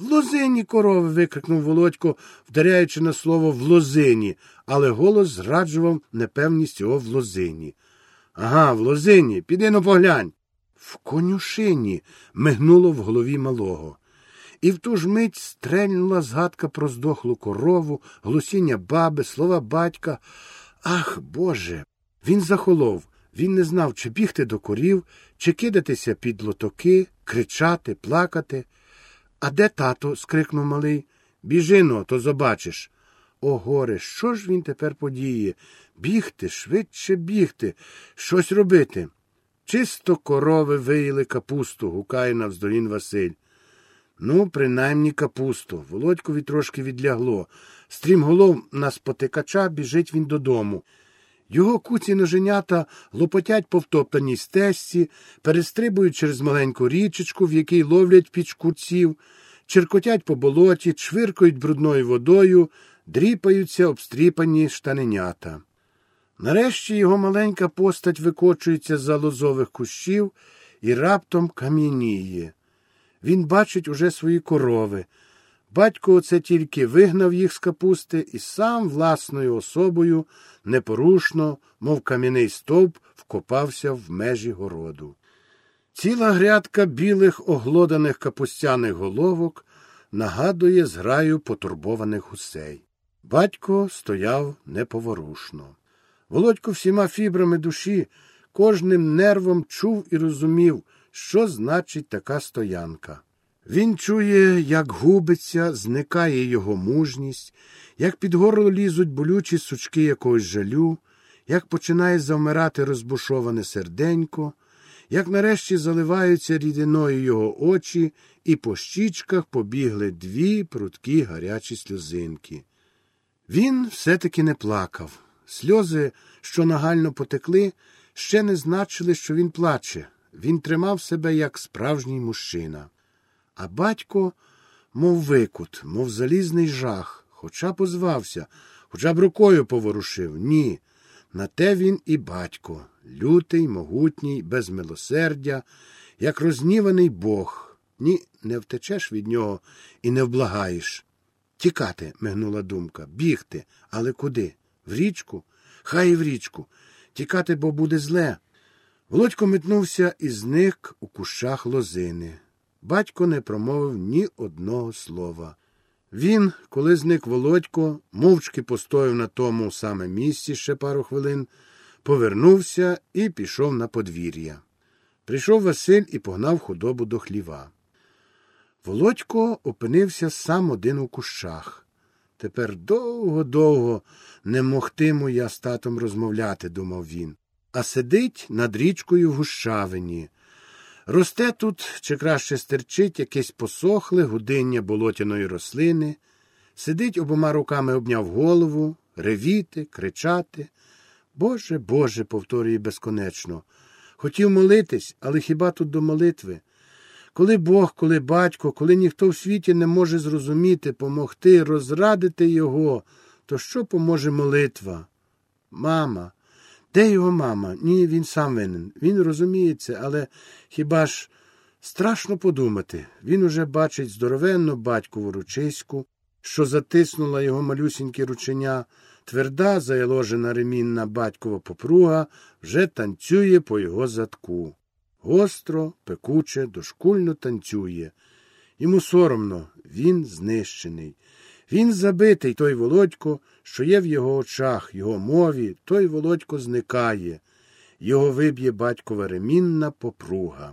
В лозині корови. викрикнув Володько, вдаряючи на слово в лозині, але голос зраджував непевність його в лозині. Ага, в лозині, піди но поглянь. В конюшині мигнуло в голові малого. І в ту ж мить стрельнула згадка про здохлу корову, глусіння баби, слова батька. Ах, Боже! Він захолов. Він не знав, чи бігти до корів, чи кидатися під лотоки, кричати, плакати. А де тато? скрикнув малий. Біжино, то побачиш. О, горе, що ж він тепер подіє? Бігти, швидше бігти, щось робити. Чисто корови виїли капусту, гукає навздогін Василь. Ну, принаймні капусту. Володькові трошки відлягло. Стрімголов на спотикача біжить він додому. Його куці ноженята лопотять по втоптаній стежці, перестрибують через маленьку річечку, в якій ловлять пічкурців, черкотять по болоті, чвиркають брудною водою, дріпаються обстріпані штаненята. Нарешті його маленька постать викочується з за лозових кущів і раптом кам'яніє. Він бачить уже свої корови. Батько оце тільки вигнав їх з капусти і сам власною особою непорушно, мов кам'яний стовп, вкопався в межі городу. Ціла грядка білих оглоданих капустяних головок нагадує зграю потурбованих гусей. Батько стояв неповорушно. Володько всіма фібрами душі, кожним нервом чув і розумів, що значить така стоянка. Він чує, як губиться, зникає його мужність, як під горло лізуть болючі сучки якогось жалю, як починає завмирати розбушоване серденько, як нарешті заливаються рідиною його очі, і по щічках побігли дві прудкі гарячі сльозинки. Він все-таки не плакав. Сльози, що нагально потекли, ще не значили, що він плаче. Він тримав себе як справжній мужчина. А батько, мов викут, мов залізний жах, хоча позвався, хоча б рукою поворушив. Ні. На те він і батько, лютий, могутній, без милосердя, як розніваний Бог. Ні, не втечеш від нього і не вблагаєш. Тікати, мигнула думка, бігти, але куди? В річку? Хай і в річку. Тікати, бо буде зле. Володько метнувся і зник у кущах лозини. Батько не промовив ні одного слова. Він, коли зник Володько, мовчки постояв на тому саме місці ще пару хвилин, повернувся і пішов на подвір'я. Прийшов Василь і погнав худобу до хліва. Володько опинився сам один у кущах. Тепер довго-довго не могтиму я з татом розмовляти, думав він, а сидить над річкою в гущавині. Росте тут, чи краще стерчить, якесь посохле гудиння болотяної рослини, сидить обома руками обняв голову, ревіти, кричати. Боже, Боже, повторює безконечно. Хотів молитись, але хіба тут до молитви? Коли Бог, коли батько, коли ніхто в світі не може зрозуміти, помогти, розрадити його, то що поможе молитва? Мама, де його мама? Ні, він сам винен. Він розуміє це, але хіба ж страшно подумати? Він уже бачить здоровенну батькову ручиську, що затиснула його малюсінькі рученя, тверда, заяложена ремінна батькова попруга вже танцює по його задку. Гостро, пекуче, дошкульно танцює. Йому соромно, він знищений. Він забитий той володько, що є в його очах, його мові, той володько зникає, його виб'є батькова ремінна попруга.